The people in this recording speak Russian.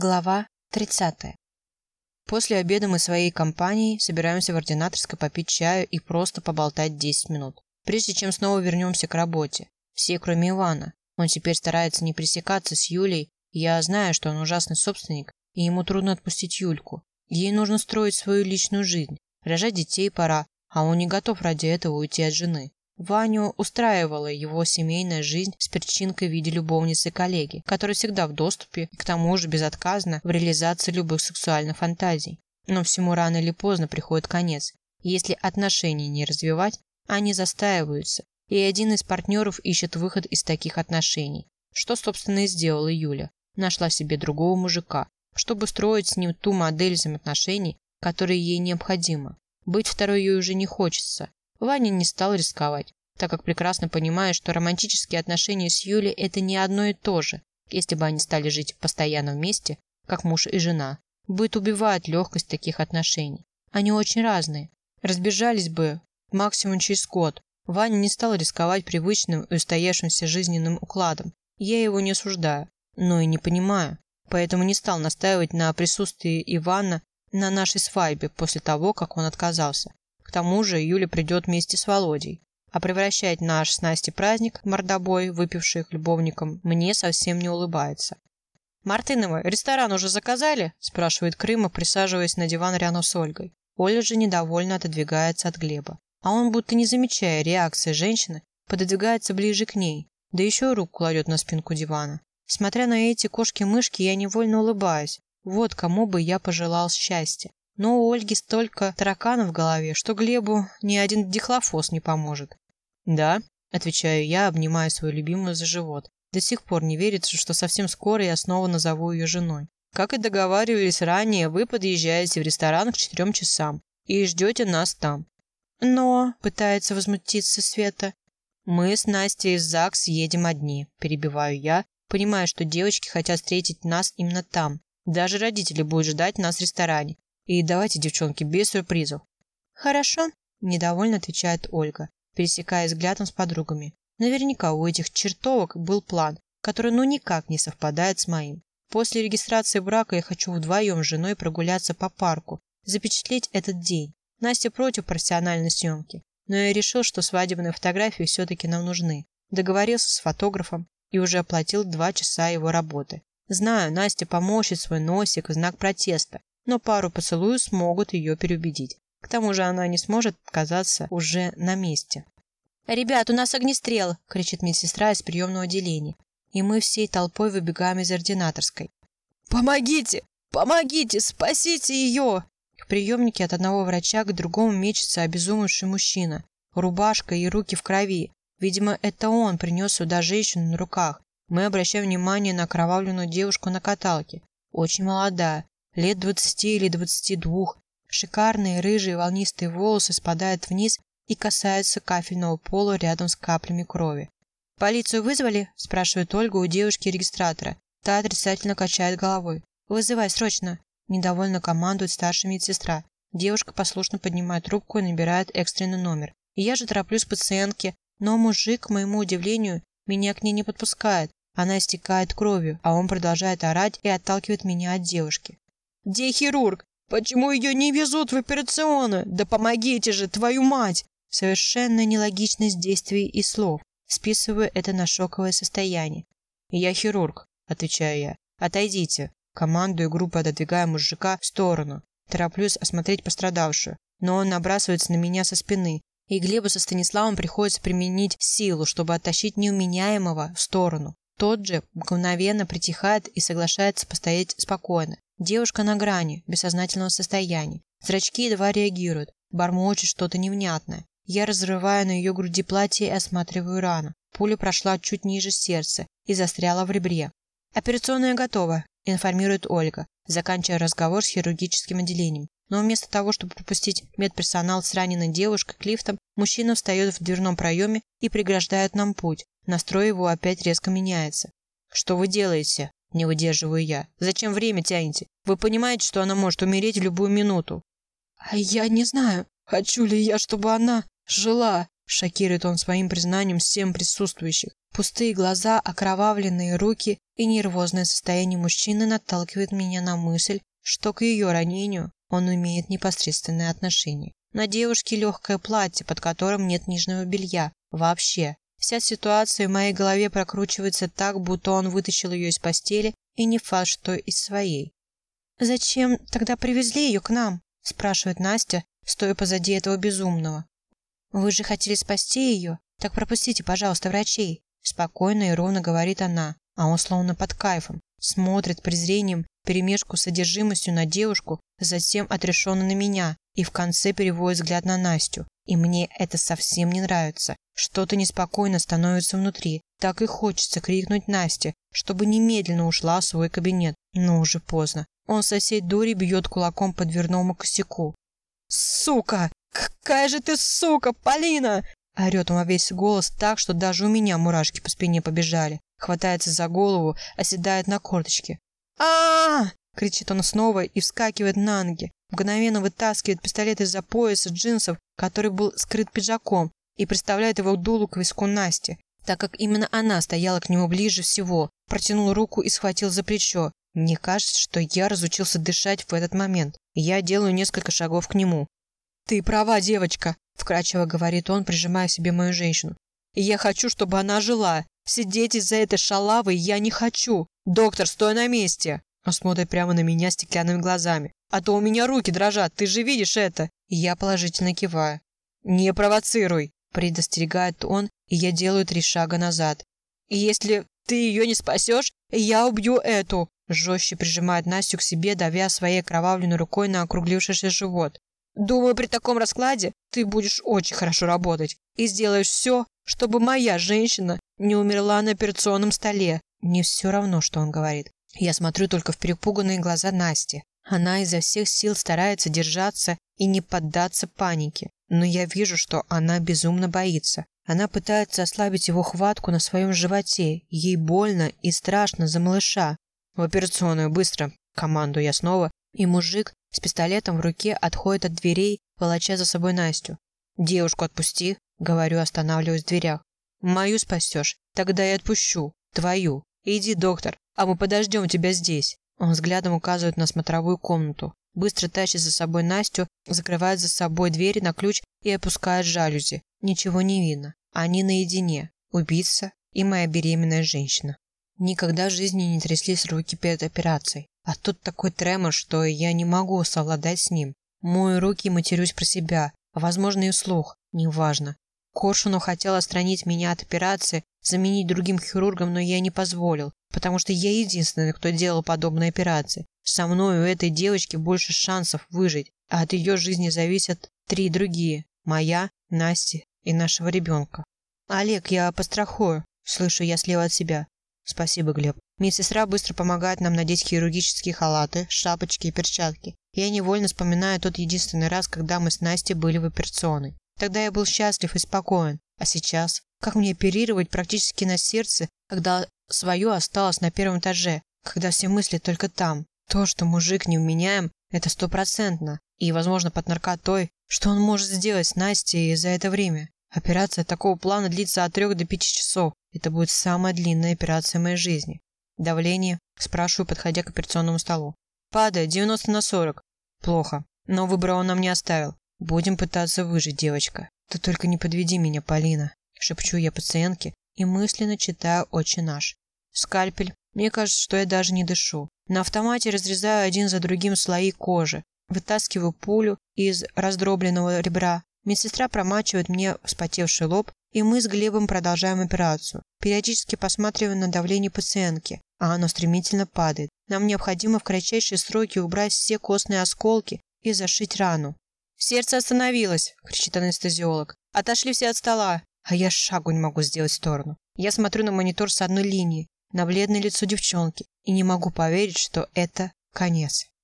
Глава 30. После обеда мы своей компанией собираемся в ординаторской попить чаю и просто поболтать 10 минут. Прежде чем снова вернемся к работе. Все, кроме Ивана. Он теперь старается не пресекаться с Юлей. Я знаю, что он ужасный собственник, и ему трудно отпустить Юльку. Ей нужно строить свою личную жизнь. Рожать детей пора, а он не готов ради этого уйти от жены. Ваню устраивала его семейная жизнь с перчинкой в виде любовницы коллеги, которая всегда в доступе и к тому же безотказна в реализации любых сексуальных фантазий. Но всему рано или поздно приходит конец. Если отношения не развивать, они застаиваются, и один из партнеров ищет выход из таких отношений. Что, собственно, и сделала Юля. Нашла себе другого мужика, чтобы строить с ним ту модель взаимоотношений, которая ей необходима. Быть второй ей уже не хочется, Ваня не стал рисковать, так как прекрасно понимает, что романтические отношения с Юлей – это не одно и то же. Если бы они стали жить постоянно вместе, как муж и жена, быт убивает легкость таких отношений. Они очень разные. Разбежались бы максимум через год. Ваня не стал рисковать привычным и устоявшимся жизненным укладом. Я его не осуждаю, но и не понимаю. Поэтому не стал настаивать на присутствии Ивана на нашей свадьбе после того, как он отказался. К тому же Юля придет вместе с Володей. А превращать наш с Настей праздник, мордобой, выпивших любовником, мне совсем не улыбается. «Мартынова, ресторан уже заказали?» – спрашивает Крыма, присаживаясь на диван рядом с Ольгой. Оля же недовольно отодвигается от Глеба. А он, будто не замечая реакции женщины, пододвигается ближе к ней, да еще руку кладет на спинку дивана. Смотря на эти кошки-мышки, я невольно улыбаюсь. Вот кому бы я пожелал счастья. Но у Ольги столько тараканов в голове, что Глебу ни один дихлофос не поможет. «Да», – отвечаю я, обнимая свою любимую за живот. До сих пор не верится, что совсем скоро я снова назову ее женой. Как и договаривались ранее, вы подъезжаете в ресторан к четырем часам и ждете нас там. Но, пытается возмутиться Света, мы с Настей из ЗАГС едем одни, перебиваю я, понимая, что девочки хотят встретить нас именно там. Даже родители будут ждать нас в ресторане. И давайте, девчонки, без сюрпризов. Хорошо, недовольно отвечает Ольга, пересекая взглядом с подругами. Наверняка у этих чертовок был план, который ну никак не совпадает с моим. После регистрации брака я хочу вдвоем с женой прогуляться по парку, запечатлеть этот день. Настя против профессиональной съемки, но я решил, что свадебные фотографии все-таки нам нужны. Договорился с фотографом и уже оплатил два часа его работы. Знаю, Настя помощит свой носик в знак протеста, но пару поцелуев смогут ее переубедить. К тому же она не сможет казаться уже на месте. «Ребят, у нас огнестрел!» – кричит медсестра из приемного отделения. И мы всей толпой выбегаем из ординаторской. «Помогите! Помогите! Спасите ее!» В приемнике от одного врача к другому мечется обезумевший мужчина. Рубашка и руки в крови. Видимо, это он принес сюда женщину на руках. Мы обращаем внимание на окровавленную девушку на каталке. Очень молодая, лет двадцати или двадцати двух. Шикарные рыжие волнистые волосы спадают вниз и касаются кафельного пола рядом с каплями крови. «Полицию вызвали?» – спрашивает Ольга у девушки-регистратора. Та отрицательно качает головой. «Вызывай срочно!» – недовольно командует старшая медсестра. Девушка послушно поднимает трубку и набирает экстренный номер. И я же тороплюсь к пациентке, но мужик, к моему удивлению, меня к ней не подпускает. Она истекает кровью, а он продолжает орать и отталкивает меня от девушки. Где хирург? Почему ее не везут в операционную? Да помогите же, твою мать!» Совершенно нелогичность действий и слов. Списываю это на шоковое состояние. «Я хирург», – отвечаю я. «Отойдите». Командую группой отодвигая мужика в сторону. Тороплюсь осмотреть пострадавшую. Но он набрасывается на меня со спины, и Глебу со Станиславом приходится применить силу, чтобы оттащить неуменяемого в сторону. Тот же мгновенно притихает и соглашается постоять спокойно. Девушка на грани, бессознательного состояния. Зрачки едва реагируют, бормочет что-то невнятное. Я разрываю на ее груди платье и осматриваю рану. Пуля прошла чуть ниже сердца и застряла в ребре. «Операционная готова», – информирует Ольга, заканчивая разговор с хирургическим отделением. Но вместо того, чтобы пропустить медперсонал с раненой девушкой к лифтам, мужчина встает в дверном проеме и преграждает нам путь. Настрой его опять резко меняется. «Что вы делаете?» Не выдерживаю я. Зачем время тянете? Вы понимаете, что она может умереть в любую минуту? А я не знаю, хочу ли я, чтобы она жила. Шокирует он своим признанием всем присутствующих. Пустые глаза, окровавленные руки и нервозное состояние мужчины наталкивают меня на мысль, что к ее ранению он имеет непосредственное отношение. На девушке легкое платье, под которым нет нижнего белья. Вообще. Вся ситуация в моей голове прокручивается так, будто он вытащил ее из постели, и не факт, что из своей. «Зачем тогда привезли ее к нам?» – спрашивает Настя, стоя позади этого безумного. «Вы же хотели спасти ее? Так пропустите, пожалуйста, врачей!» Спокойно и ровно говорит она, а он словно под кайфом. Смотрит презрением перемешку с содержимостью на девушку, затем отрешенно на меня и в конце переводит взгляд на Настю. И мне это совсем не нравится. Что-то неспокойно становится внутри. Так и хочется крикнуть Насте, чтобы немедленно ушла в свой кабинет. Но уже поздно. Он со всей дури бьет кулаком по дверному косяку. «Сука! Какая же ты сука, Полина!» Орет он во весь голос так, что даже у меня мурашки по спине побежали. Хватается за голову, оседает на корточке. А, кричит он снова и вскакивает на ноги. Мгновенно вытаскивает пистолет из-за пояса джинсов, который был скрыт пиджаком, и приставляет его дулу к виску Насти, так как именно она стояла к нему ближе всего, протянул руку и схватил за плечо. Мне кажется, что я разучился дышать в этот момент. Я делаю несколько шагов к нему. «Ты права, девочка», – вкрадчиво говорит он, прижимая себе мою женщину. «И я хочу, чтобы она жила. Сидеть из-за этой шалавы я не хочу. Доктор, стой на месте!» Он смотрит прямо на меня стеклянными глазами. «А то у меня руки дрожат, ты же видишь это!» Я положительно киваю. «Не провоцируй!» – предостерегает он, и я делаю три шага назад. «И если ты ее не спасешь, я убью эту!» Жестче прижимает Настю к себе, давя своей кровавленной рукой на округлившийся живот. Думаю, при таком раскладе ты будешь очень хорошо работать и сделаешь все, чтобы моя женщина не умерла на операционном столе. Мне все равно, что он говорит. Я смотрю только в перепуганные глаза Насти. Она изо всех сил старается держаться и не поддаться панике. Но я вижу, что она безумно боится. Она пытается ослабить его хватку на своем животе. Ей больно и страшно за малыша. В операционную, быстро. Команду я снова. И мужик с пистолетом в руке отходит от дверей, волоча за собой Настю. «Девушку отпусти», — говорю, останавливаюсь в дверях. «Мою спасешь, тогда я отпущу. Твою. Иди, доктор, а мы подождем тебя здесь». Он взглядом указывает на смотровую комнату. Быстро тащит за собой Настю, закрывает за собой двери на ключ и опускает жалюзи. Ничего не видно. Они наедине. Убийца и моя беременная женщина. Никогда в жизни не тряслись руки перед операцией. А тут такой тремор, что я не могу совладать с ним. Мою руки и матерюсь про себя, а возможно и вслух, неважно. Коршунов хотел отстранить меня от операции, заменить другим хирургом, но я не позволил, потому что я единственный, кто делал подобные операции. Со мной у этой девочки больше шансов выжить, а от ее жизни зависят три другие. Моя, Насти и нашего ребенка. «Олег, я пострахую», – слышу я слева от себя. «Спасибо, Глеб». Медсестра быстро помогает нам надеть хирургические халаты, шапочки и перчатки. Я невольно вспоминаю тот единственный раз, когда мы с Настей были в операционной. Тогда я был счастлив и спокоен. А сейчас? Как мне оперировать практически на сердце, когда свое осталось на первом этаже, когда все мысли только там? То, что мужик не вменяем, это стопроцентно. И, возможно, под наркотой. Что он может сделать с Настей за это время? Операция такого плана длится от трех до пяти часов. Это будет самая длинная операция моей жизни. Давление? Спрашиваю, подходя к операционному столу. Падает 90 на 40. Плохо. Но выбора он нам не оставил. Будем пытаться выжить, девочка. Ты только не подведи меня, Полина. Шепчу я пациентке и мысленно читаю «Отче наш». Скальпель. Мне кажется, что я даже не дышу. На автомате разрезаю один за другим слои кожи. Вытаскиваю пулю из раздробленного ребра. Медсестра промачивает мне вспотевший лоб, и мы с Глебом продолжаем операцию, периодически посматривая на давление пациентки, а оно стремительно падает. Нам необходимо в кратчайшие сроки убрать все костные осколки и зашить рану. «Сердце остановилось!» – кричит анестезиолог. «Отошли все от стола!» А я шагу не могу сделать в сторону. Я смотрю на монитор с одной линии, на бледное лицо девчонки, и не могу поверить, что это конец.